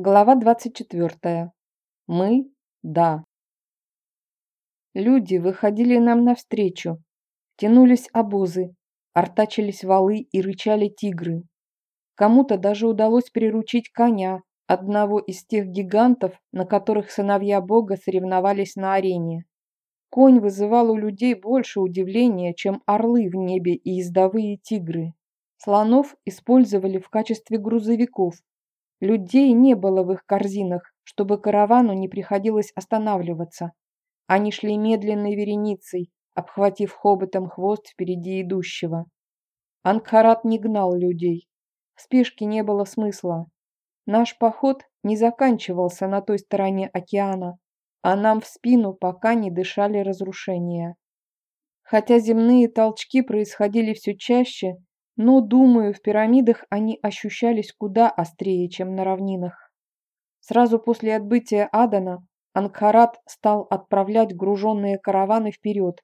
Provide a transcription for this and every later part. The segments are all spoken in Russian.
Глава 24. Мы – да. Люди выходили нам навстречу. Тянулись обозы, артачились валы и рычали тигры. Кому-то даже удалось приручить коня, одного из тех гигантов, на которых сыновья бога соревновались на арене. Конь вызывал у людей больше удивления, чем орлы в небе и ездовые тигры. Слонов использовали в качестве грузовиков, Людей не было в их корзинах, чтобы каравану не приходилось останавливаться. Они шли медленной вереницей, обхватив хоботом хвост впереди идущего. Ангхарат не гнал людей. В спешке не было смысла. Наш поход не заканчивался на той стороне океана, а нам в спину пока не дышали разрушения. Хотя земные толчки происходили все чаще, но, думаю, в пирамидах они ощущались куда острее, чем на равнинах. Сразу после отбытия Адана Ангхарат стал отправлять груженные караваны вперед,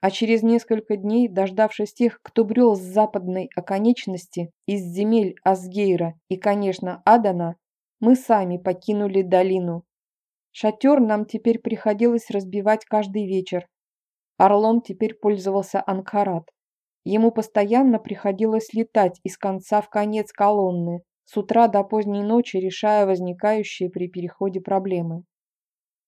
а через несколько дней, дождавшись тех, кто брел с западной оконечности, из земель Асгейра и, конечно, Адана, мы сами покинули долину. Шатер нам теперь приходилось разбивать каждый вечер. Орлом теперь пользовался Ангхарат. Ему постоянно приходилось летать из конца в конец колонны, с утра до поздней ночи решая возникающие при переходе проблемы.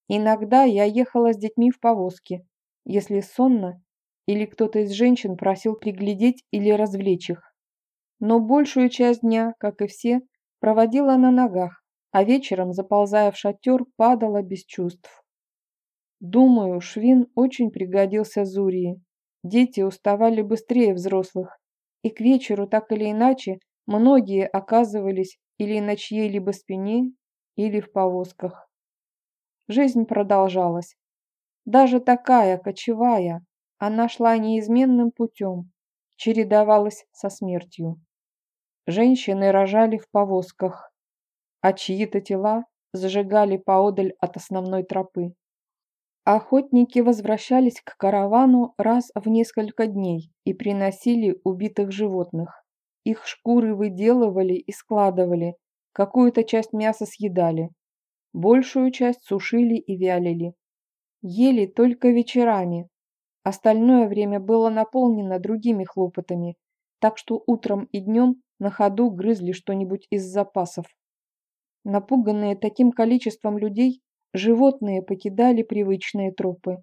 Иногда я ехала с детьми в повозке, если сонно, или кто-то из женщин просил приглядеть или развлечь их. Но большую часть дня, как и все, проводила на ногах, а вечером, заползая в шатер, падала без чувств. Думаю, Швин очень пригодился Зурии. Дети уставали быстрее взрослых, и к вечеру так или иначе многие оказывались или на чьей-либо спине, или в повозках. Жизнь продолжалась. Даже такая, кочевая, она шла неизменным путем, чередовалась со смертью. Женщины рожали в повозках, а чьи-то тела зажигали поодаль от основной тропы. Охотники возвращались к каравану раз в несколько дней и приносили убитых животных. Их шкуры выделывали и складывали, какую-то часть мяса съедали, большую часть сушили и вялили. Ели только вечерами, остальное время было наполнено другими хлопотами, так что утром и днем на ходу грызли что-нибудь из запасов. Напуганные таким количеством людей, Животные покидали привычные тропы.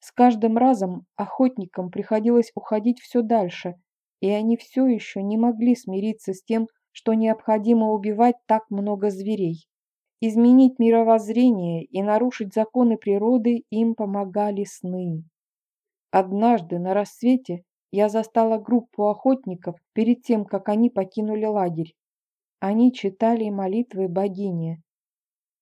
С каждым разом охотникам приходилось уходить все дальше, и они все еще не могли смириться с тем, что необходимо убивать так много зверей. Изменить мировоззрение и нарушить законы природы им помогали сны. Однажды на рассвете я застала группу охотников перед тем, как они покинули лагерь. Они читали молитвы богини.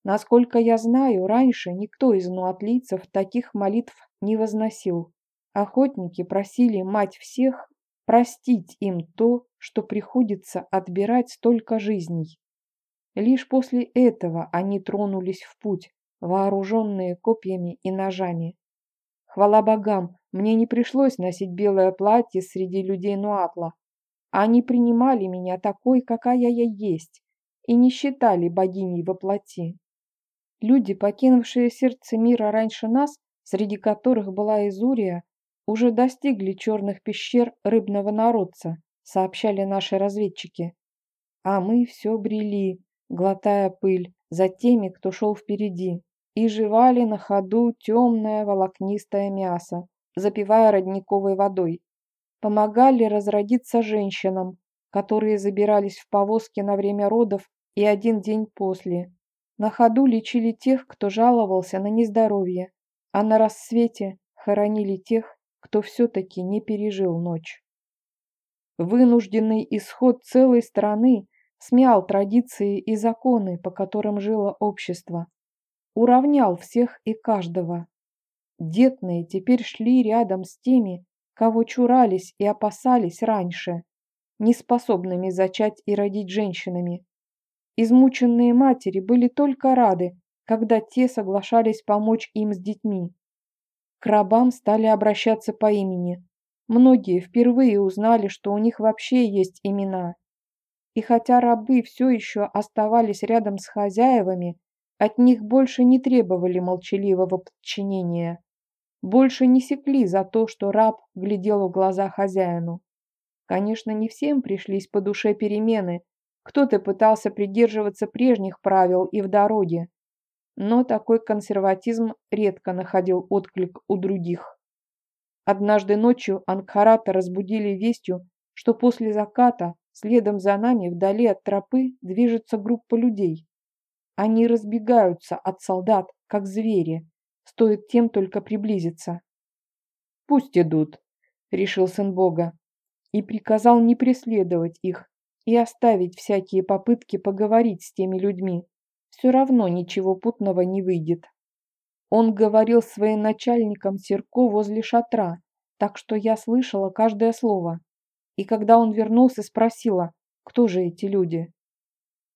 Насколько я знаю, раньше никто из нуатлийцев таких молитв не возносил. Охотники просили мать всех простить им то, что приходится отбирать столько жизней. Лишь после этого они тронулись в путь, вооруженные копьями и ножами. Хвала богам, мне не пришлось носить белое платье среди людей Нуатла. Они принимали меня такой, какая я есть, и не считали богиней во плоти. Люди, покинувшие сердце мира раньше нас, среди которых была Изурия, уже достигли черных пещер рыбного народца, сообщали наши разведчики. А мы все брели, глотая пыль, за теми, кто шел впереди, и жевали на ходу темное волокнистое мясо, запивая родниковой водой. Помогали разродиться женщинам, которые забирались в повозки на время родов и один день после. На ходу лечили тех, кто жаловался на нездоровье, а на рассвете хоронили тех, кто все-таки не пережил ночь. Вынужденный исход целой страны смял традиции и законы, по которым жило общество, уравнял всех и каждого. Детные теперь шли рядом с теми, кого чурались и опасались раньше, неспособными зачать и родить женщинами, Измученные матери были только рады, когда те соглашались помочь им с детьми. К рабам стали обращаться по имени. Многие впервые узнали, что у них вообще есть имена. И хотя рабы все еще оставались рядом с хозяевами, от них больше не требовали молчаливого подчинения. Больше не секли за то, что раб глядел в глаза хозяину. Конечно, не всем пришлись по душе перемены. Кто-то пытался придерживаться прежних правил и в дороге. Но такой консерватизм редко находил отклик у других. Однажды ночью Ангхарата разбудили вестью, что после заката следом за нами вдали от тропы движется группа людей. Они разбегаются от солдат, как звери, стоит тем только приблизиться. «Пусть идут», — решил сын Бога, и приказал не преследовать их и оставить всякие попытки поговорить с теми людьми. Все равно ничего путного не выйдет. Он говорил своим начальником Серко возле шатра, так что я слышала каждое слово. И когда он вернулся, спросила, кто же эти люди?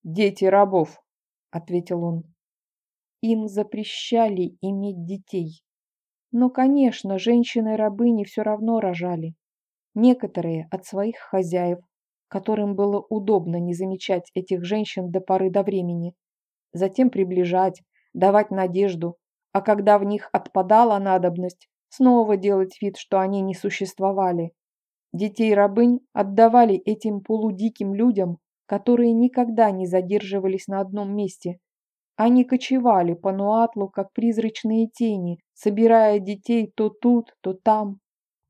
«Дети рабов», — ответил он. Им запрещали иметь детей. Но, конечно, женщины-рабыни все равно рожали. Некоторые от своих хозяев, которым было удобно не замечать этих женщин до поры до времени, затем приближать, давать надежду, а когда в них отпадала надобность, снова делать вид, что они не существовали. Детей-рабынь отдавали этим полудиким людям, которые никогда не задерживались на одном месте. Они кочевали по Нуатлу, как призрачные тени, собирая детей то тут, то там.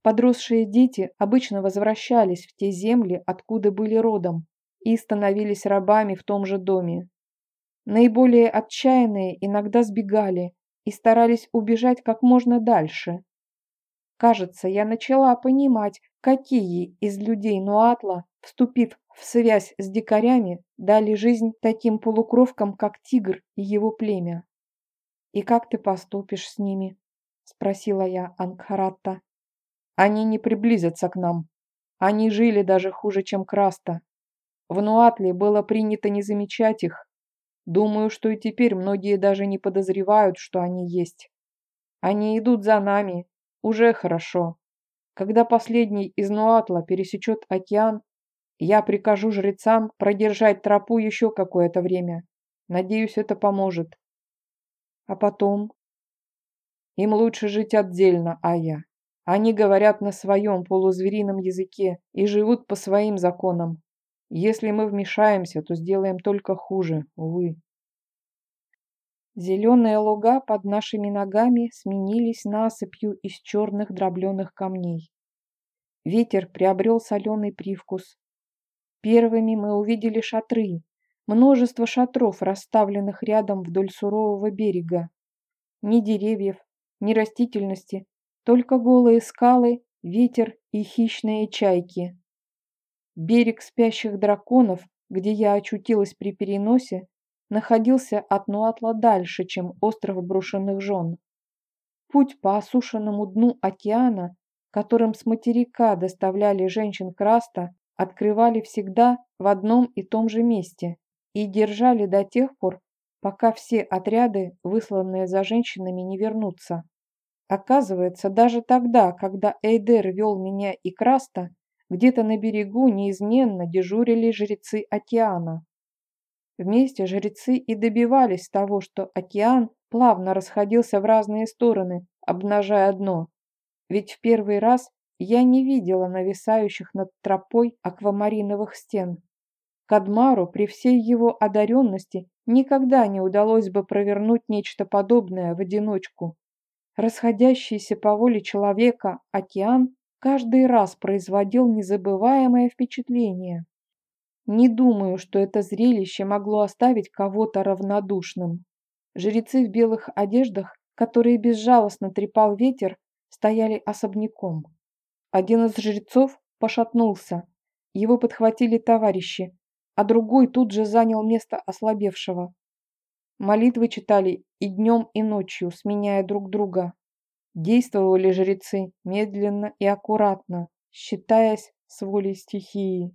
Подросшие дети обычно возвращались в те земли, откуда были родом, и становились рабами в том же доме. Наиболее отчаянные иногда сбегали и старались убежать как можно дальше. Кажется, я начала понимать, какие из людей Нуатла, вступив в связь с дикарями, дали жизнь таким полукровкам, как тигр и его племя. «И как ты поступишь с ними?» – спросила я Ангхаратта. «Они не приблизятся к нам. Они жили даже хуже, чем Краста. В Нуатле было принято не замечать их, Думаю, что и теперь многие даже не подозревают, что они есть. Они идут за нами. Уже хорошо. Когда последний из Нуатла пересечет океан, я прикажу жрецам продержать тропу еще какое-то время. Надеюсь, это поможет. А потом? Им лучше жить отдельно, Ая. Они говорят на своем полузверином языке и живут по своим законам. Если мы вмешаемся, то сделаем только хуже, увы. Зеленые луга под нашими ногами сменились насыпью из черных дробленых камней. Ветер приобрел соленый привкус. Первыми мы увидели шатры, множество шатров, расставленных рядом вдоль сурового берега. Ни деревьев, ни растительности, только голые скалы, ветер и хищные чайки. Берег спящих драконов, где я очутилась при переносе, находился от Нуатла дальше, чем остров брошенных жен. Путь по осушенному дну океана, которым с материка доставляли женщин Краста, открывали всегда в одном и том же месте и держали до тех пор, пока все отряды, высланные за женщинами, не вернутся. Оказывается, даже тогда, когда Эйдер вел меня и Краста, где-то на берегу неизменно дежурили жрецы океана. Вместе жрецы и добивались того, что океан плавно расходился в разные стороны, обнажая дно. Ведь в первый раз я не видела нависающих над тропой аквамариновых стен. Кадмару при всей его одаренности никогда не удалось бы провернуть нечто подобное в одиночку. Расходящийся по воле человека океан каждый раз производил незабываемое впечатление. Не думаю, что это зрелище могло оставить кого-то равнодушным. Жрецы в белых одеждах, которые безжалостно трепал ветер, стояли особняком. Один из жрецов пошатнулся, его подхватили товарищи, а другой тут же занял место ослабевшего. Молитвы читали и днем, и ночью, сменяя друг друга. Действовали жрецы медленно и аккуратно, считаясь с волей стихии.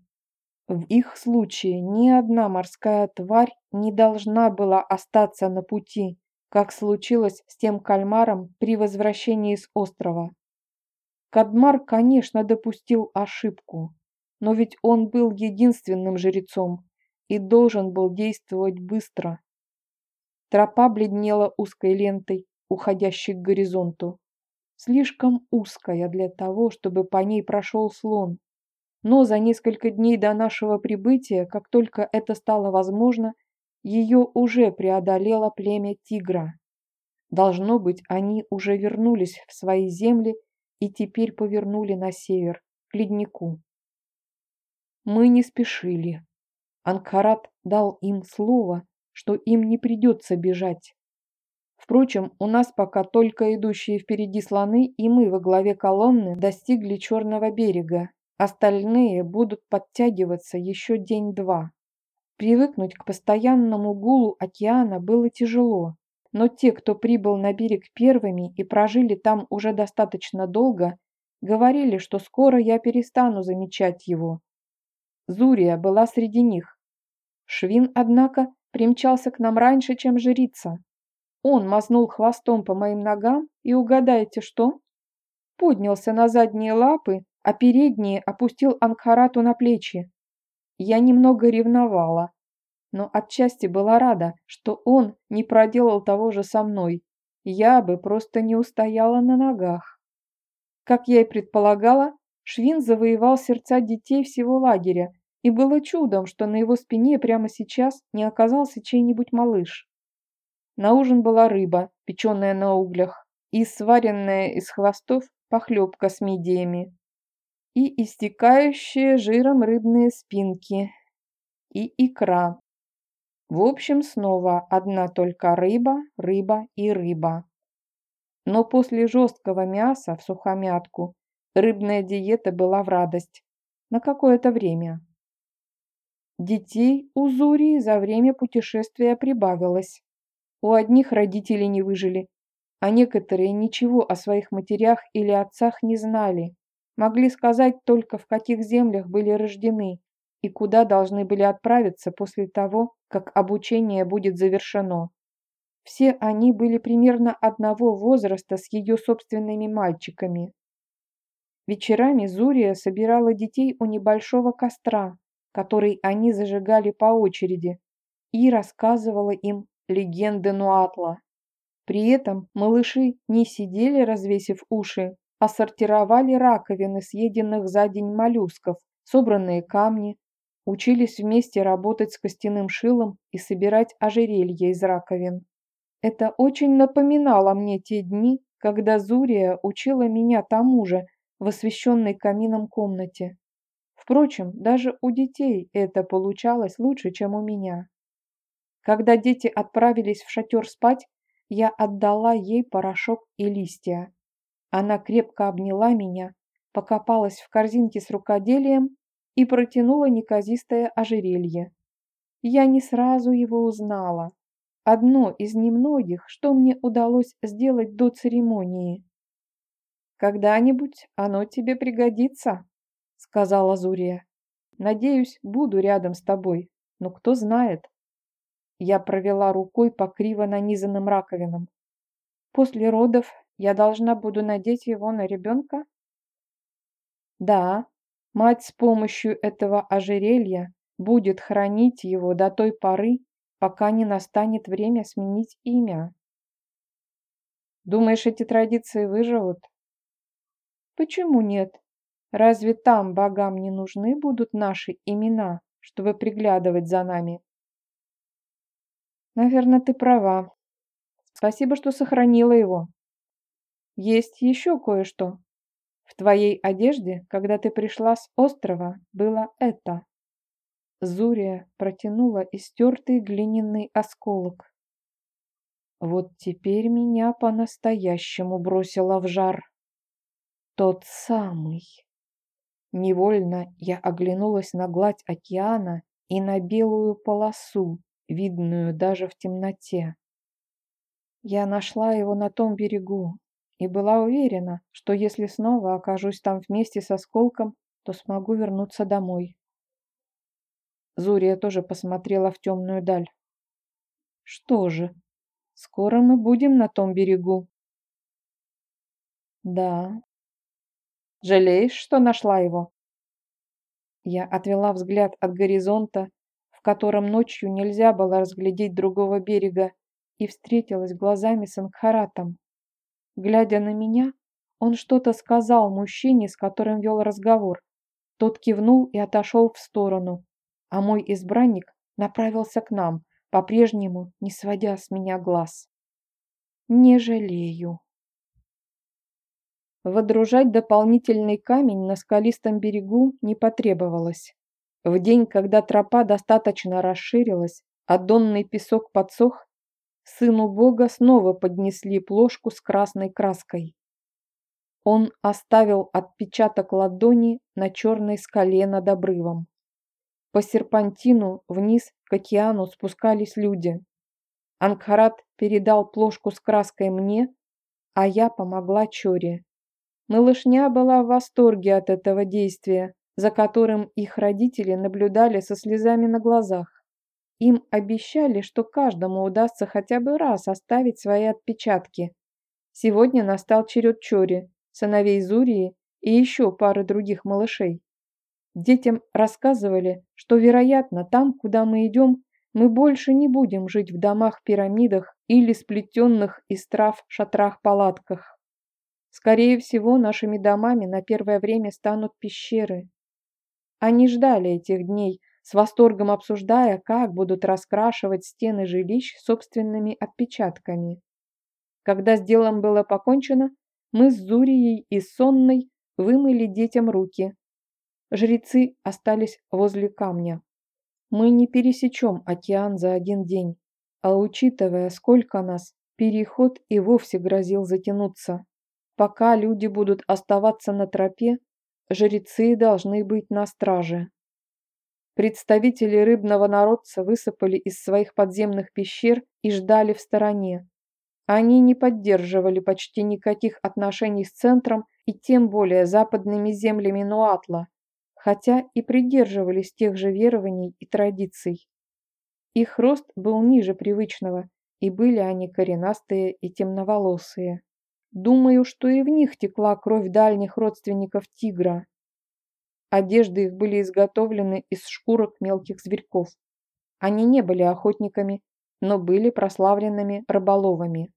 В их случае ни одна морская тварь не должна была остаться на пути, как случилось с тем кальмаром при возвращении с острова. Кадмар, конечно, допустил ошибку, но ведь он был единственным жрецом, и должен был действовать быстро. Тропа бледнела узкой лентой, уходящей к горизонту. Слишком узкая для того, чтобы по ней прошел слон. Но за несколько дней до нашего прибытия, как только это стало возможно, ее уже преодолело племя тигра. Должно быть, они уже вернулись в свои земли и теперь повернули на север, к леднику. Мы не спешили. Анкарат дал им слово, что им не придется бежать. Впрочем, у нас пока только идущие впереди слоны и мы во главе колонны достигли Черного берега. Остальные будут подтягиваться еще день-два. Привыкнуть к постоянному гулу океана было тяжело, но те, кто прибыл на берег первыми и прожили там уже достаточно долго, говорили, что скоро я перестану замечать его. Зурия была среди них. Швин, однако, примчался к нам раньше, чем жрица. Он мазнул хвостом по моим ногам и, угадайте что? Поднялся на задние лапы, а передние опустил Анхарату на плечи. Я немного ревновала, но отчасти была рада, что он не проделал того же со мной. Я бы просто не устояла на ногах. Как я и предполагала, Швин завоевал сердца детей всего лагеря, и было чудом, что на его спине прямо сейчас не оказался чей-нибудь малыш. На ужин была рыба, печеная на углях, и сваренная из хвостов похлебка с мидиями, и истекающие жиром рыбные спинки, и икра. В общем, снова одна только рыба, рыба и рыба. Но после жесткого мяса в сухомятку рыбная диета была в радость. На какое-то время. Детей у Зурии за время путешествия прибавилось. У одних родители не выжили, а некоторые ничего о своих матерях или отцах не знали. Могли сказать только, в каких землях были рождены и куда должны были отправиться после того, как обучение будет завершено. Все они были примерно одного возраста с ее собственными мальчиками. Вечерами Зурия собирала детей у небольшого костра, который они зажигали по очереди, и рассказывала им легенды Нуатла. При этом малыши не сидели, развесив уши, а сортировали раковины съеденных за день моллюсков, собранные камни, учились вместе работать с костяным шилом и собирать ожерелья из раковин. Это очень напоминало мне те дни, когда Зурия учила меня тому же в освещенной камином комнате. Впрочем, даже у детей это получалось лучше, чем у меня. Когда дети отправились в шатер спать, я отдала ей порошок и листья. Она крепко обняла меня, покопалась в корзинке с рукоделием и протянула неказистое ожерелье. Я не сразу его узнала. Одно из немногих, что мне удалось сделать до церемонии. «Когда-нибудь оно тебе пригодится», — сказала Зурия. «Надеюсь, буду рядом с тобой, но кто знает». Я провела рукой по криво нанизанным раковинам. После родов я должна буду надеть его на ребенка? Да, мать с помощью этого ожерелья будет хранить его до той поры, пока не настанет время сменить имя. Думаешь, эти традиции выживут? Почему нет? Разве там богам не нужны будут наши имена, чтобы приглядывать за нами? Наверное, ты права. Спасибо, что сохранила его. Есть еще кое-что. В твоей одежде, когда ты пришла с острова, было это. Зурия протянула истертый глиняный осколок. Вот теперь меня по-настоящему бросило в жар. Тот самый. Невольно я оглянулась на гладь океана и на белую полосу, видную даже в темноте. Я нашла его на том берегу и была уверена, что если снова окажусь там вместе со осколком, то смогу вернуться домой. Зурия тоже посмотрела в темную даль. Что же, скоро мы будем на том берегу. Да. Жалеешь, что нашла его? Я отвела взгляд от горизонта, в котором ночью нельзя было разглядеть другого берега, и встретилась глазами с Ангхаратом. Глядя на меня, он что-то сказал мужчине, с которым вел разговор. Тот кивнул и отошел в сторону, а мой избранник направился к нам, по-прежнему не сводя с меня глаз. Не жалею. Водружать дополнительный камень на скалистом берегу не потребовалось. В день, когда тропа достаточно расширилась, а донный песок подсох, сыну бога снова поднесли плошку с красной краской. Он оставил отпечаток ладони на черной скале над обрывом. По серпантину вниз к океану спускались люди. Ангхарат передал плошку с краской мне, а я помогла Чоре. Малышня была в восторге от этого действия, за которым их родители наблюдали со слезами на глазах. Им обещали, что каждому удастся хотя бы раз оставить свои отпечатки. Сегодня настал черед Чори, сыновей Зурии и еще пары других малышей. Детям рассказывали, что, вероятно, там, куда мы идем, мы больше не будем жить в домах-пирамидах или сплетенных из трав шатрах-палатках. Скорее всего, нашими домами на первое время станут пещеры. Они ждали этих дней, с восторгом обсуждая, как будут раскрашивать стены жилищ собственными отпечатками. Когда с делом было покончено, мы с Зурией и Сонной вымыли детям руки. Жрецы остались возле камня. Мы не пересечем океан за один день, а учитывая, сколько нас, переход и вовсе грозил затянуться. Пока люди будут оставаться на тропе, жрецы должны быть на страже. Представители рыбного народца высыпали из своих подземных пещер и ждали в стороне. Они не поддерживали почти никаких отношений с центром и тем более западными землями Нуатла, хотя и придерживались тех же верований и традиций. Их рост был ниже привычного, и были они коренастые и темноволосые. Думаю, что и в них текла кровь дальних родственников тигра. Одежды их были изготовлены из шкурок мелких зверьков. Они не были охотниками, но были прославленными рыболовами.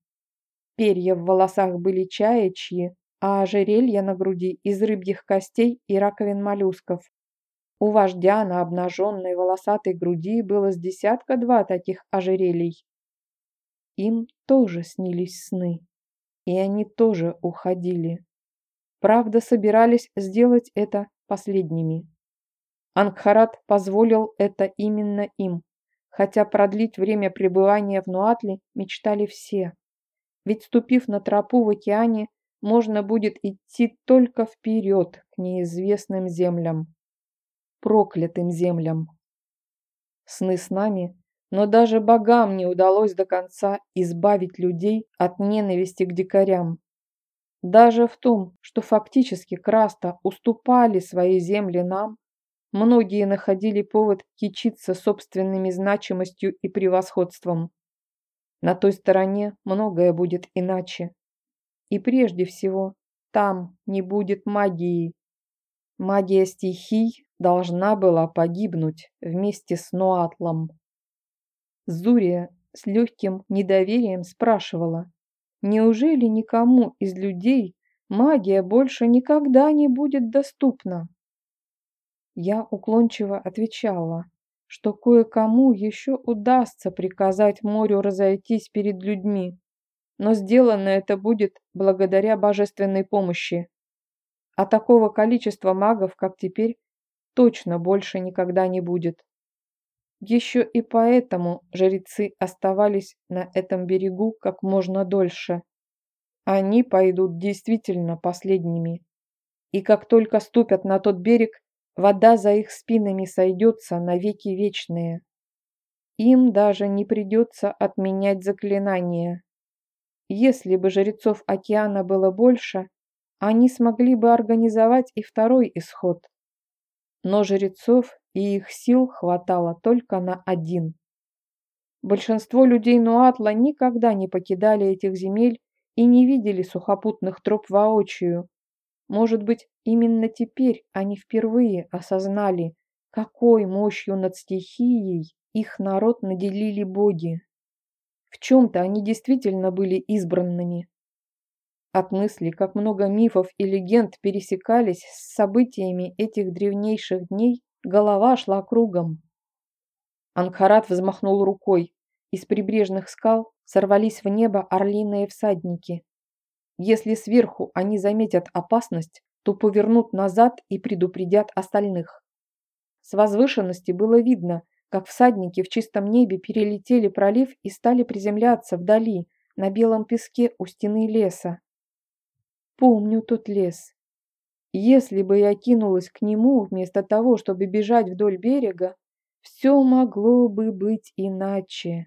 Перья в волосах были чаячьи, а ожерелья на груди из рыбьих костей и раковин моллюсков. У вождя на обнаженной волосатой груди было с десятка два таких ожерелий. Им тоже снились сны и они тоже уходили. Правда, собирались сделать это последними. Ангхарат позволил это именно им, хотя продлить время пребывания в Нуатле мечтали все. Ведь ступив на тропу в океане, можно будет идти только вперед к неизвестным землям. Проклятым землям. Сны с нами но даже богам не удалось до конца избавить людей от ненависти к дикарям. Даже в том, что фактически Краста уступали свои земли нам, многие находили повод кичиться собственными значимостью и превосходством. На той стороне многое будет иначе. И прежде всего, там не будет магии. Магия стихий должна была погибнуть вместе с Ноатлом. Зурия с легким недоверием спрашивала, неужели никому из людей магия больше никогда не будет доступна? Я уклончиво отвечала, что кое-кому еще удастся приказать морю разойтись перед людьми, но сделано это будет благодаря божественной помощи. А такого количества магов, как теперь, точно больше никогда не будет. Еще и поэтому жрецы оставались на этом берегу как можно дольше. Они пойдут действительно последними. И как только ступят на тот берег, вода за их спинами сойдется на веки вечные. Им даже не придется отменять заклинания. Если бы жрецов океана было больше, они смогли бы организовать и второй исход. Но жрецов и их сил хватало только на один. Большинство людей Нуатла никогда не покидали этих земель и не видели сухопутных троп воочию. Может быть, именно теперь они впервые осознали, какой мощью над стихией их народ наделили боги. В чем-то они действительно были избранными. От мысли, как много мифов и легенд пересекались с событиями этих древнейших дней, голова шла кругом. Анхарат взмахнул рукой. Из прибрежных скал сорвались в небо орлиные всадники. Если сверху они заметят опасность, то повернут назад и предупредят остальных. С возвышенности было видно, как всадники в чистом небе перелетели пролив и стали приземляться вдали, на белом песке у стены леса. Помню тот лес. Если бы я кинулась к нему вместо того, чтобы бежать вдоль берега, все могло бы быть иначе.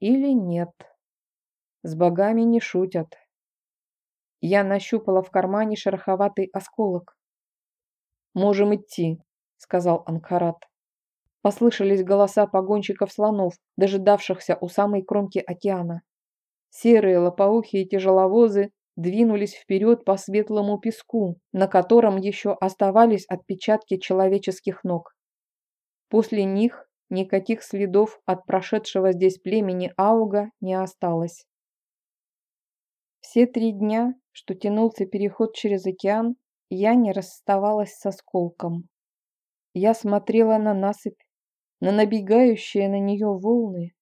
Или нет. С богами не шутят. Я нащупала в кармане шероховатый осколок. «Можем идти», — сказал Анкарат. Послышались голоса погонщиков слонов, дожидавшихся у самой кромки океана. Серые лопоухие тяжеловозы двинулись вперед по светлому песку, на котором еще оставались отпечатки человеческих ног. После них никаких следов от прошедшего здесь племени Ауга не осталось. Все три дня, что тянулся переход через океан, я не расставалась со сколком. Я смотрела на насыпь, на набегающие на нее волны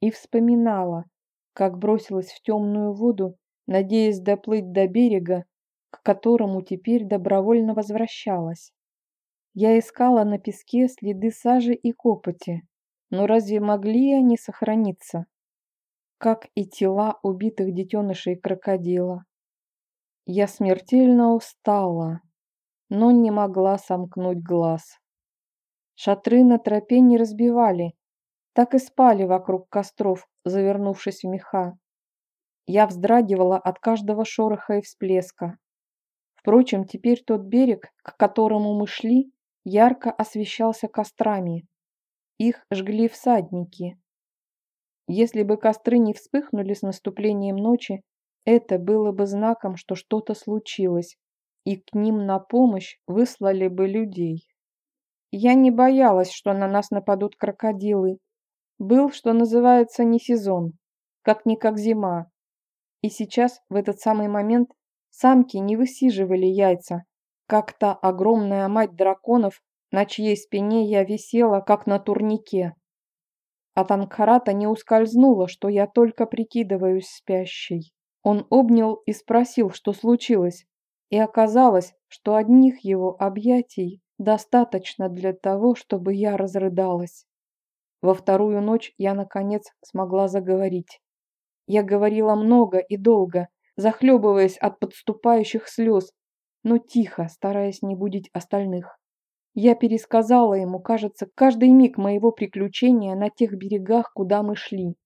и вспоминала, как бросилась в темную воду надеясь доплыть до берега, к которому теперь добровольно возвращалась. Я искала на песке следы сажи и копоти, но разве могли они сохраниться? Как и тела убитых детенышей крокодила. Я смертельно устала, но не могла сомкнуть глаз. Шатры на тропе не разбивали, так и спали вокруг костров, завернувшись в меха. Я вздрагивала от каждого шороха и всплеска. Впрочем, теперь тот берег, к которому мы шли, ярко освещался кострами. Их жгли всадники. Если бы костры не вспыхнули с наступлением ночи, это было бы знаком, что что-то случилось, и к ним на помощь выслали бы людей. Я не боялась, что на нас нападут крокодилы. Был, что называется, не сезон, как-никак зима, и сейчас, в этот самый момент, самки не высиживали яйца, как та огромная мать драконов, на чьей спине я висела, как на турнике. От Анкарата не ускользнуло, что я только прикидываюсь спящей. Он обнял и спросил, что случилось, и оказалось, что одних его объятий достаточно для того, чтобы я разрыдалась. Во вторую ночь я, наконец, смогла заговорить. Я говорила много и долго, захлебываясь от подступающих слез, но тихо, стараясь не будить остальных. Я пересказала ему, кажется, каждый миг моего приключения на тех берегах, куда мы шли.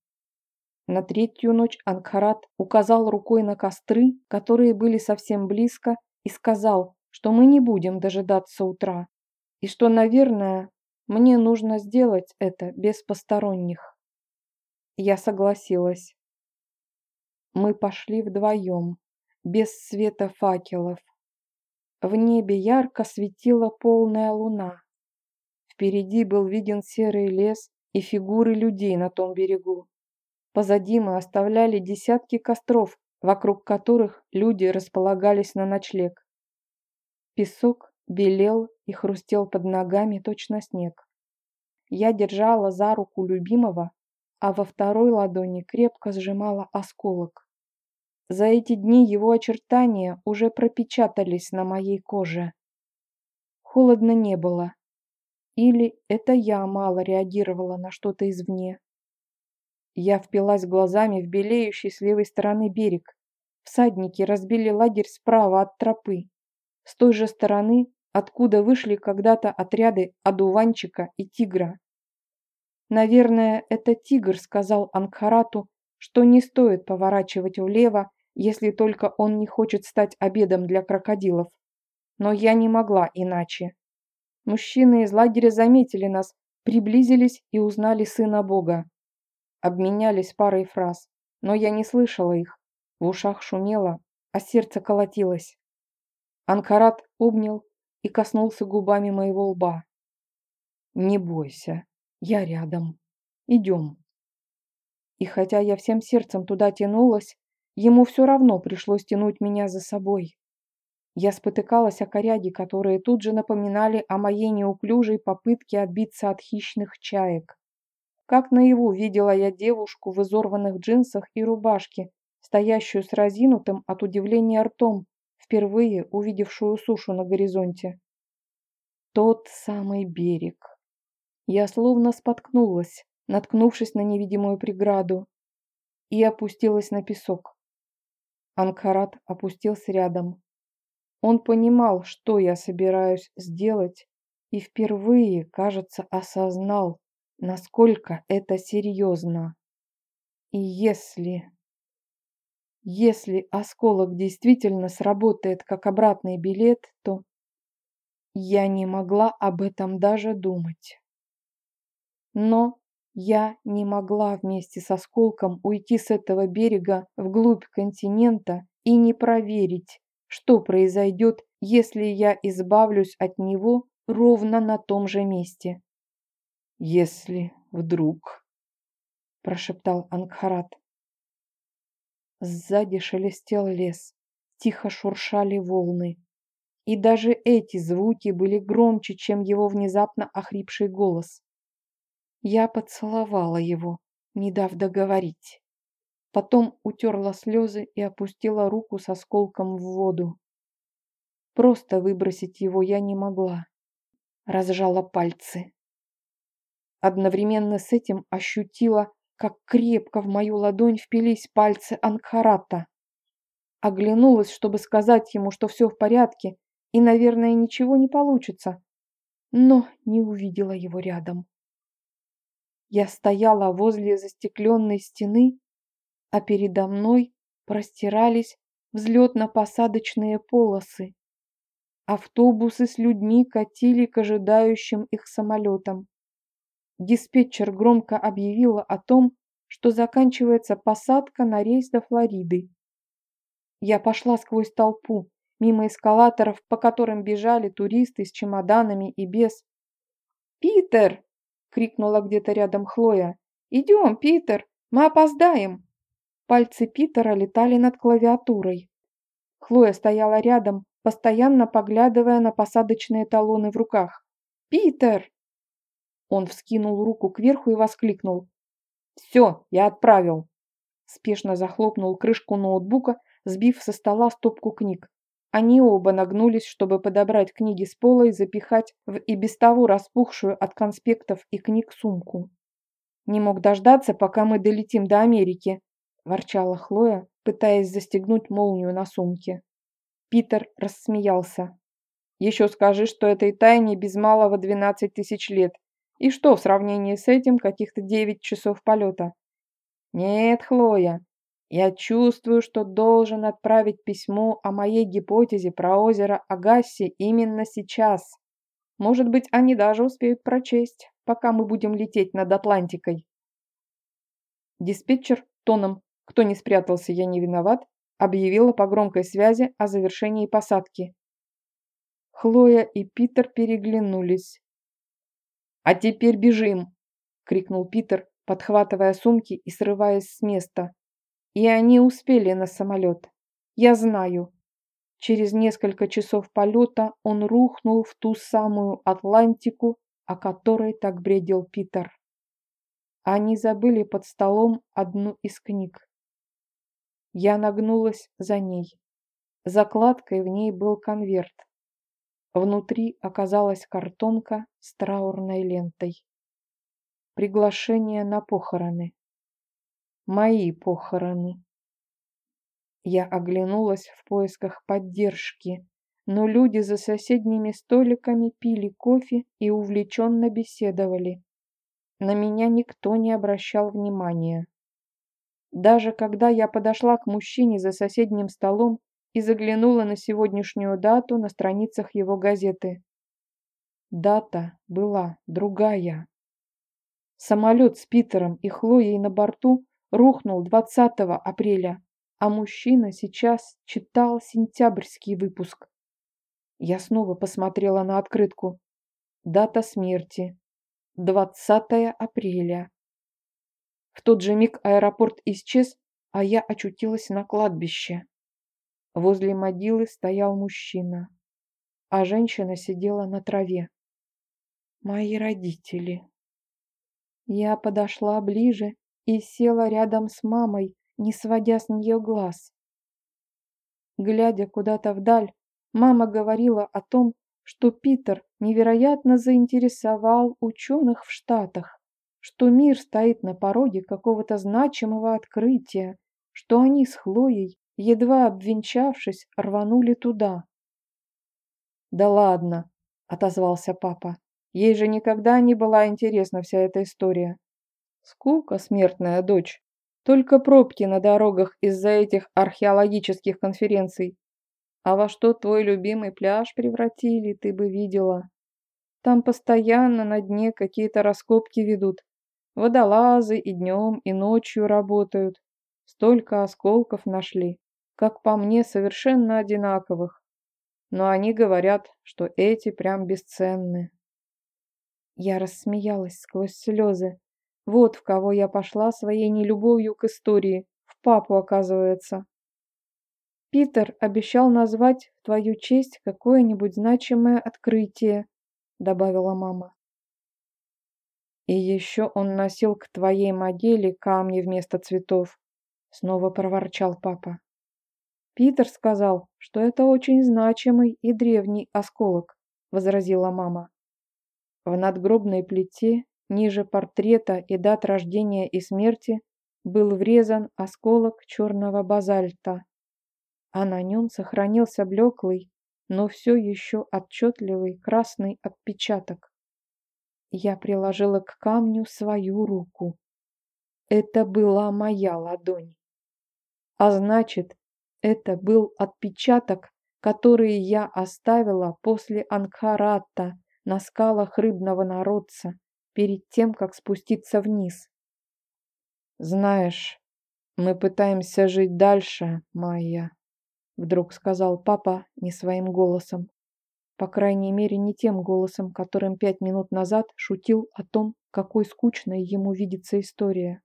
На третью ночь Ангхарат указал рукой на костры, которые были совсем близко, и сказал, что мы не будем дожидаться утра, и что, наверное, мне нужно сделать это без посторонних. Я согласилась. Мы пошли вдвоем, без света факелов. В небе ярко светила полная луна. Впереди был виден серый лес и фигуры людей на том берегу. Позади мы оставляли десятки костров, вокруг которых люди располагались на ночлег. Песок белел и хрустел под ногами точно снег. Я держала за руку любимого, а во второй ладони крепко сжимала осколок. За эти дни его очертания уже пропечатались на моей коже. Холодно не было. Или это я мало реагировала на что-то извне. Я впилась глазами в белеющий с левой стороны берег. Всадники разбили лагерь справа от тропы. С той же стороны, откуда вышли когда-то отряды одуванчика и тигра. Наверное, это тигр сказал Ангхарату, что не стоит поворачивать влево если только он не хочет стать обедом для крокодилов. Но я не могла иначе. Мужчины из лагеря заметили нас, приблизились и узнали сына Бога. Обменялись парой фраз, но я не слышала их. В ушах шумело, а сердце колотилось. Анкарат обнял и коснулся губами моего лба. «Не бойся, Я рядом. Идем. И хотя я всем сердцем туда тянулась, ему все равно пришлось тянуть меня за собой. Я спотыкалась о коряги, которые тут же напоминали о моей неуклюжей попытке отбиться от хищных чаек. Как наяву видела я девушку в изорванных джинсах и рубашке, стоящую с разинутым от удивления ртом, впервые увидевшую сушу на горизонте. Тот самый берег. Я словно споткнулась, наткнувшись на невидимую преграду, и опустилась на песок. Анкарат опустился рядом. Он понимал, что я собираюсь сделать, и впервые, кажется, осознал, насколько это серьезно. И если... Если осколок действительно сработает как обратный билет, то я не могла об этом даже думать. Но я не могла вместе с осколком уйти с этого берега вглубь континента и не проверить, что произойдет, если я избавлюсь от него ровно на том же месте. «Если вдруг...» – прошептал Ангхарат. Сзади шелестел лес, тихо шуршали волны. И даже эти звуки были громче, чем его внезапно охрипший голос. Я поцеловала его, не дав договорить. Потом утерла слезы и опустила руку с осколком в воду. Просто выбросить его я не могла. Разжала пальцы. Одновременно с этим ощутила, как крепко в мою ладонь впились пальцы Ангхарата. Оглянулась, чтобы сказать ему, что все в порядке, и, наверное, ничего не получится, но не увидела его рядом. Я стояла возле застекленной стены, а передо мной простирались взлетно-посадочные полосы. Автобусы с людьми катили к ожидающим их самолетам. Диспетчер громко объявила о том, что заканчивается посадка на рейс до Флориды. Я пошла сквозь толпу, мимо эскалаторов, по которым бежали туристы с чемоданами и без. «Питер!» Крикнула где-то рядом Хлоя. «Идем, Питер, мы опоздаем!» Пальцы Питера летали над клавиатурой. Хлоя стояла рядом, постоянно поглядывая на посадочные талоны в руках. «Питер!» Он вскинул руку кверху и воскликнул. «Все, я отправил!» Спешно захлопнул крышку ноутбука, сбив со стола стопку книг. Они оба нагнулись, чтобы подобрать книги с пола и запихать в и без того распухшую от конспектов и книг сумку. «Не мог дождаться, пока мы долетим до Америки», – ворчала Хлоя, пытаясь застегнуть молнию на сумке. Питер рассмеялся. «Еще скажи, что этой тайне без малого двенадцать тысяч лет. И что в сравнении с этим каких-то девять часов полета?» «Нет, Хлоя, я чувствую, что должен отправить письмо о моей гипотезе про озеро Агасси именно сейчас. Может быть, они даже успеют прочесть, пока мы будем лететь над Атлантикой. Диспетчер тоном «Кто не спрятался, я не виноват» объявила по громкой связи о завершении посадки. Хлоя и Питер переглянулись. «А теперь бежим!» — крикнул Питер, подхватывая сумки и срываясь с места. И они успели на самолет. Я знаю. Через несколько часов полета он рухнул в ту самую Атлантику, о которой так бредил Питер. Они забыли под столом одну из книг. Я нагнулась за ней. Закладкой в ней был конверт. Внутри оказалась картонка с траурной лентой. Приглашение на похороны мои похороны. Я оглянулась в поисках поддержки, но люди за соседними столиками пили кофе и увлеченно беседовали. На меня никто не обращал внимания. Даже когда я подошла к мужчине за соседним столом и заглянула на сегодняшнюю дату на страницах его газеты. Дата была другая. Самолет с Питером и Хлоей на борту рухнул 20 апреля, а мужчина сейчас читал сентябрьский выпуск. Я снова посмотрела на открытку. Дата смерти. 20 апреля. В тот же миг аэропорт исчез, а я очутилась на кладбище. Возле могилы стоял мужчина, а женщина сидела на траве. Мои родители. Я подошла ближе и села рядом с мамой, не сводя с нее глаз. Глядя куда-то вдаль, мама говорила о том, что Питер невероятно заинтересовал ученых в Штатах, что мир стоит на пороге какого-то значимого открытия, что они с Хлоей, едва обвенчавшись, рванули туда. «Да ладно», — отозвался папа, — «ей же никогда не была интересна вся эта история». «Скука, смертная дочь. Только пробки на дорогах из-за этих археологических конференций. А во что твой любимый пляж превратили, ты бы видела. Там постоянно на дне какие-то раскопки ведут. Водолазы и днем, и ночью работают. Столько осколков нашли, как по мне, совершенно одинаковых. Но они говорят, что эти прям бесценны. Я рассмеялась сквозь слезы. Вот в кого я пошла своей нелюбовью к истории. В папу, оказывается. Питер обещал назвать в твою честь какое-нибудь значимое открытие, добавила мама. И еще он носил к твоей могиле камни вместо цветов, снова проворчал папа. Питер сказал, что это очень значимый и древний осколок, возразила мама. В надгробной плите Ниже портрета и дат рождения и смерти был врезан осколок черного базальта, а на нем сохранился блеклый, но все еще отчетливый красный отпечаток. Я приложила к камню свою руку. Это была моя ладонь. А значит, это был отпечаток, который я оставила после Ангхарата на скалах рыбного народца перед тем, как спуститься вниз. «Знаешь, мы пытаемся жить дальше, Майя», — вдруг сказал папа не своим голосом. По крайней мере, не тем голосом, которым пять минут назад шутил о том, какой скучной ему видится история.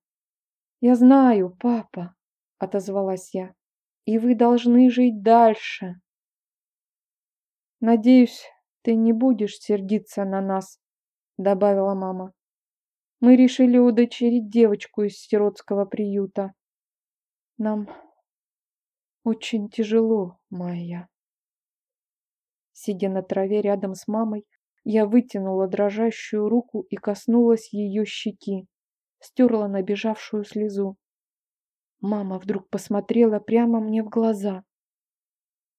«Я знаю, папа», — отозвалась я, — «и вы должны жить дальше». «Надеюсь, ты не будешь сердиться на нас», добавила мама. Мы решили удочерить девочку из сиротского приюта. Нам очень тяжело, Майя. Сидя на траве рядом с мамой, я вытянула дрожащую руку и коснулась ее щеки, стерла набежавшую слезу. Мама вдруг посмотрела прямо мне в глаза.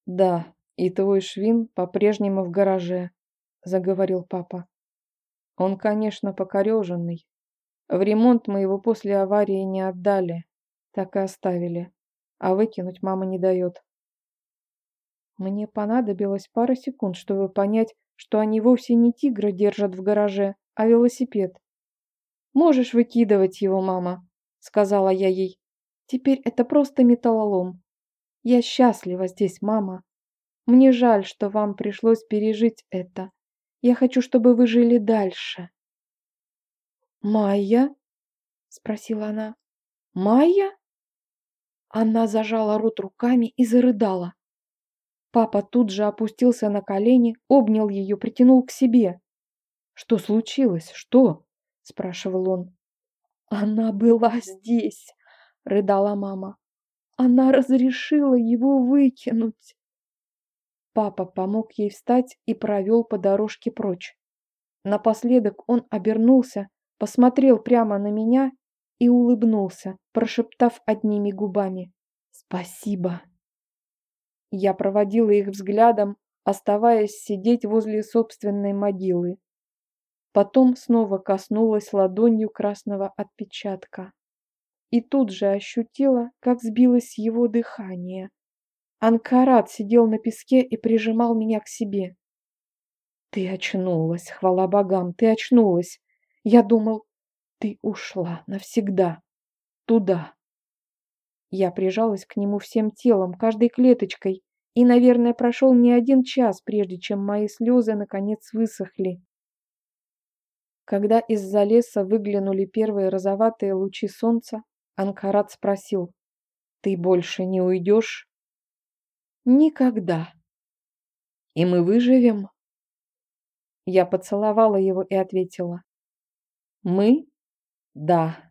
«Да, и твой швин по-прежнему в гараже», — заговорил папа. Он, конечно, покореженный. В ремонт мы его после аварии не отдали, так и оставили. А выкинуть мама не дает. Мне понадобилось пара секунд, чтобы понять, что они вовсе не тигра держат в гараже, а велосипед. «Можешь выкидывать его, мама», — сказала я ей. «Теперь это просто металлолом. Я счастлива здесь, мама. Мне жаль, что вам пришлось пережить это. Я хочу, чтобы вы жили дальше. Майя? спросила она. Майя? Она зажала рот руками и зарыдала. Папа тут же опустился на колени, обнял ее, притянул к себе. «Что случилось? Что?» – спрашивал он. «Она была здесь!» – рыдала мама. «Она разрешила его выкинуть!» Папа помог ей встать и провел по дорожке прочь. Напоследок он обернулся, посмотрел прямо на меня и улыбнулся, прошептав одними губами «Спасибо». Я проводила их взглядом, оставаясь сидеть возле собственной могилы. Потом снова коснулась ладонью красного отпечатка. И тут же ощутила, как сбилось его дыхание. Анкарат сидел на песке и прижимал меня к себе. Ты очнулась, хвала богам, ты очнулась. Я думал, ты ушла навсегда. Туда. Я прижалась к нему всем телом, каждой клеточкой, и, наверное, прошел не один час, прежде чем мои слезы наконец высохли. Когда из-за леса выглянули первые розоватые лучи солнца, Анкарат спросил, «Ты больше не уйдешь?» «Никогда». «И мы выживем?» Я поцеловала его и ответила, «Мы? Да».